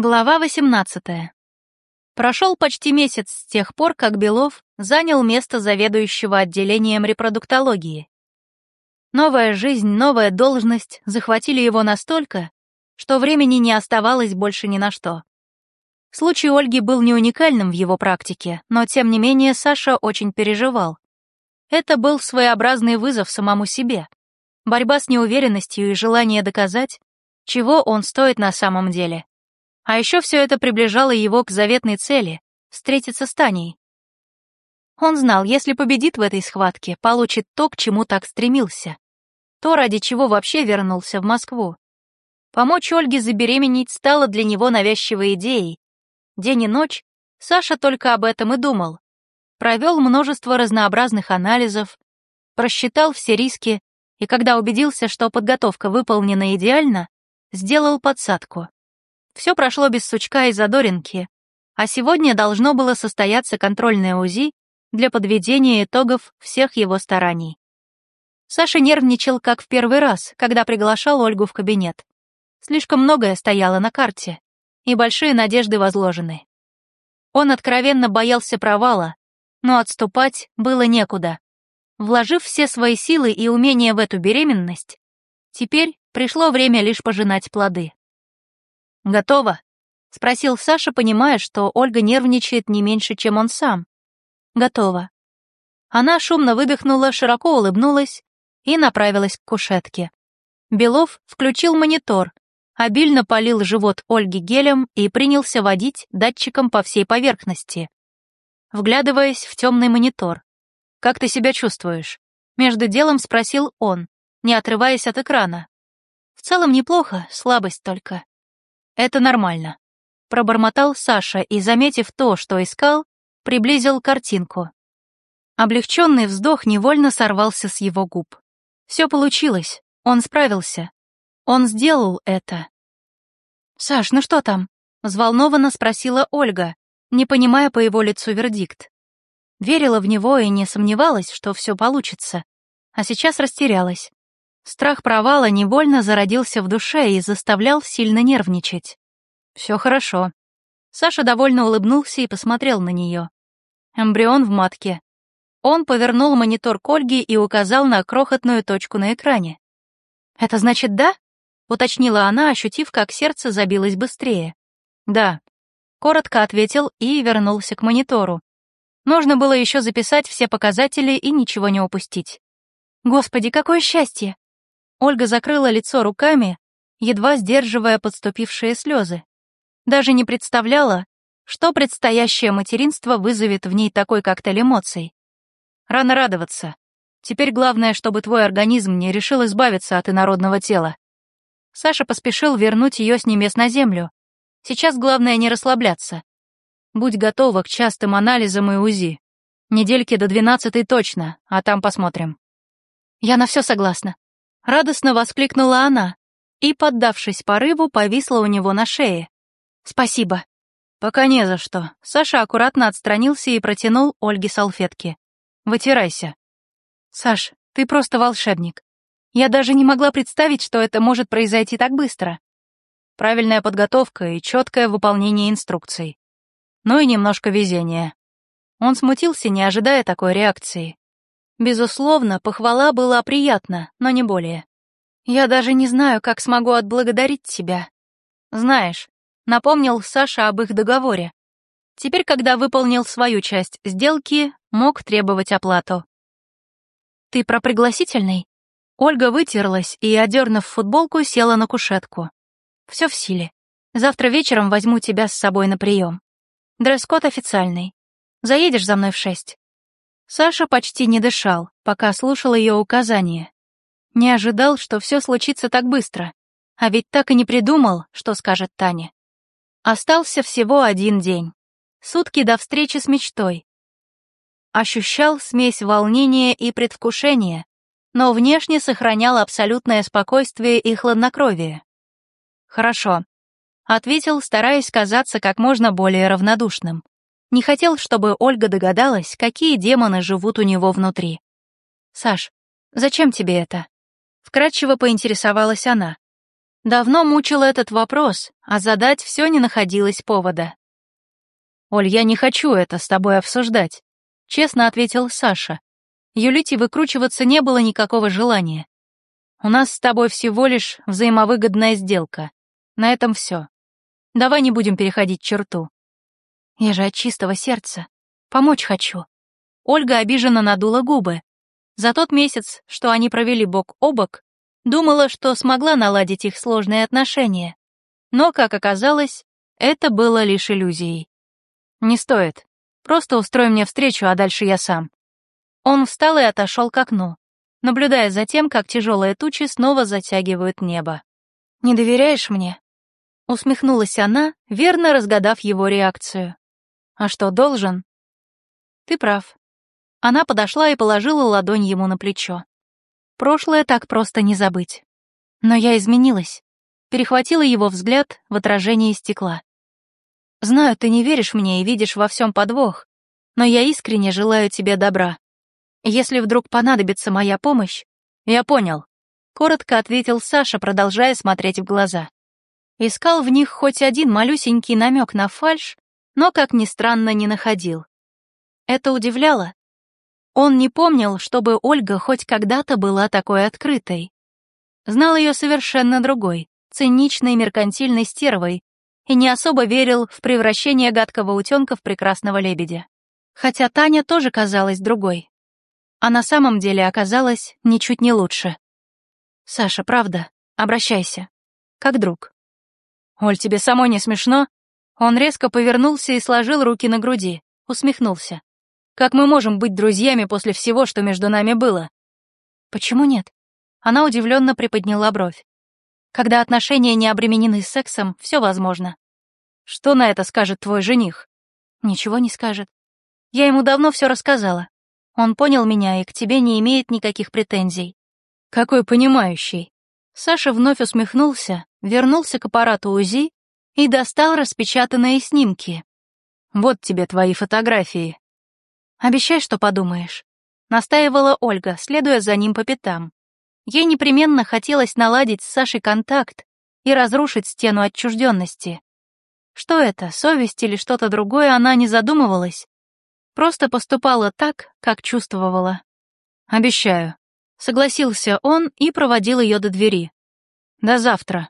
Глава 18. Прошел почти месяц с тех пор, как Белов занял место заведующего отделением репродуктологии. Новая жизнь, новая должность захватили его настолько, что времени не оставалось больше ни на что. Случай Ольги был не уникальным в его практике, но тем не менее Саша очень переживал. Это был своеобразный вызов самому себе. Борьба с неуверенностью и желание доказать, чего он стоит на самом деле. А еще все это приближало его к заветной цели — встретиться с Таней. Он знал, если победит в этой схватке, получит то, к чему так стремился. То, ради чего вообще вернулся в Москву. Помочь Ольге забеременеть стало для него навязчивой идеей. День и ночь Саша только об этом и думал. Провел множество разнообразных анализов, просчитал все риски и когда убедился, что подготовка выполнена идеально, сделал подсадку. Все прошло без сучка и задоринки, а сегодня должно было состояться контрольное УЗИ для подведения итогов всех его стараний. Саша нервничал, как в первый раз, когда приглашал Ольгу в кабинет. Слишком многое стояло на карте, и большие надежды возложены. Он откровенно боялся провала, но отступать было некуда. Вложив все свои силы и умения в эту беременность, теперь пришло время лишь пожинать плоды. «Готово?» — спросил Саша, понимая, что Ольга нервничает не меньше, чем он сам. «Готово». Она шумно выдохнула, широко улыбнулась и направилась к кушетке. Белов включил монитор, обильно полил живот Ольги гелем и принялся водить датчиком по всей поверхности. Вглядываясь в темный монитор. «Как ты себя чувствуешь?» Между делом спросил он, не отрываясь от экрана. «В целом неплохо, слабость только». Это нормально. Пробормотал Саша и, заметив то, что искал, приблизил картинку. Облегченный вздох невольно сорвался с его губ. Все получилось, он справился. Он сделал это. «Саш, ну что там?» — взволнованно спросила Ольга, не понимая по его лицу вердикт. Верила в него и не сомневалась, что все получится, а сейчас растерялась. Страх провала невольно зародился в душе и заставлял сильно нервничать. Все хорошо. Саша довольно улыбнулся и посмотрел на нее. Эмбрион в матке. Он повернул монитор к Ольге и указал на крохотную точку на экране. «Это значит да?» — уточнила она, ощутив, как сердце забилось быстрее. «Да», — коротко ответил и вернулся к монитору. Нужно было еще записать все показатели и ничего не упустить. «Господи, какое счастье!» Ольга закрыла лицо руками, едва сдерживая подступившие слезы. Даже не представляла, что предстоящее материнство вызовет в ней такой коктейль эмоций. Рано радоваться. Теперь главное, чтобы твой организм не решил избавиться от инородного тела. Саша поспешил вернуть ее с небес на землю. Сейчас главное не расслабляться. Будь готова к частым анализам и УЗИ. Недельки до двенадцатой точно, а там посмотрим. Я на все согласна. Радостно воскликнула она и, поддавшись порыву, повисла у него на шее. «Спасибо». «Пока не за что». Саша аккуратно отстранился и протянул Ольге салфетки. «Вытирайся». «Саш, ты просто волшебник. Я даже не могла представить, что это может произойти так быстро». Правильная подготовка и четкое выполнение инструкций. Ну и немножко везения. Он смутился, не ожидая такой реакции. Безусловно, похвала была приятна, но не более. Я даже не знаю, как смогу отблагодарить тебя. Знаешь, напомнил Саша об их договоре. Теперь, когда выполнил свою часть сделки, мог требовать оплату. Ты про пригласительный? Ольга вытерлась и, одернув футболку, села на кушетку. Все в силе. Завтра вечером возьму тебя с собой на прием. Дресс-код официальный. Заедешь за мной в шесть. Саша почти не дышал, пока слушал ее указания. Не ожидал, что все случится так быстро, а ведь так и не придумал, что скажет Таня. Остался всего один день. Сутки до встречи с мечтой. Ощущал смесь волнения и предвкушения, но внешне сохранял абсолютное спокойствие и хладнокровие. «Хорошо», — ответил, стараясь казаться как можно более равнодушным. Не хотел, чтобы Ольга догадалась, какие демоны живут у него внутри. «Саш, зачем тебе это?» Вкратчиво поинтересовалась она. Давно мучил этот вопрос, а задать все не находилось повода. «Оль, я не хочу это с тобой обсуждать», — честно ответил Саша. Юлите выкручиваться не было никакого желания. «У нас с тобой всего лишь взаимовыгодная сделка. На этом все. Давай не будем переходить черту». «Я же от чистого сердца. Помочь хочу». Ольга обиженно надула губы. За тот месяц, что они провели бок о бок, думала, что смогла наладить их сложные отношения. Но, как оказалось, это было лишь иллюзией. «Не стоит. Просто устрой мне встречу, а дальше я сам». Он встал и отошел к окну, наблюдая за тем, как тяжелые тучи снова затягивают небо. «Не доверяешь мне?» Усмехнулась она, верно разгадав его реакцию. «А что, должен?» «Ты прав». Она подошла и положила ладонь ему на плечо. Прошлое так просто не забыть. Но я изменилась. Перехватила его взгляд в отражении стекла. Знаю, ты не веришь мне и видишь во всем подвох, но я искренне желаю тебе добра. Если вдруг понадобится моя помощь, я понял. Коротко ответил Саша, продолжая смотреть в глаза. Искал в них хоть один малюсенький намек на фальшь, но, как ни странно, не находил. Это удивляло. Он не помнил, чтобы Ольга хоть когда-то была такой открытой. Знал ее совершенно другой, циничной меркантильной стервой, и не особо верил в превращение гадкого утенка в прекрасного лебедя. Хотя Таня тоже казалась другой. А на самом деле оказалась ничуть не лучше. «Саша, правда, обращайся. Как друг». «Оль, тебе самой не смешно?» Он резко повернулся и сложил руки на груди, усмехнулся. «Как мы можем быть друзьями после всего, что между нами было?» «Почему нет?» Она удивленно приподняла бровь. Когда отношения не обременены сексом, все возможно. Что на это скажет твой жених? Ничего не скажет. Я ему давно все рассказала. Он понял меня и к тебе не имеет никаких претензий. Какой понимающий. Саша вновь усмехнулся, вернулся к аппарату УЗИ и достал распечатанные снимки. Вот тебе твои фотографии. Обещай, что подумаешь. Настаивала Ольга, следуя за ним по пятам. Ей непременно хотелось наладить с Сашей контакт и разрушить стену отчужденности. Что это, совесть или что-то другое, она не задумывалась. Просто поступала так, как чувствовала. «Обещаю», — согласился он и проводил ее до двери. «До завтра».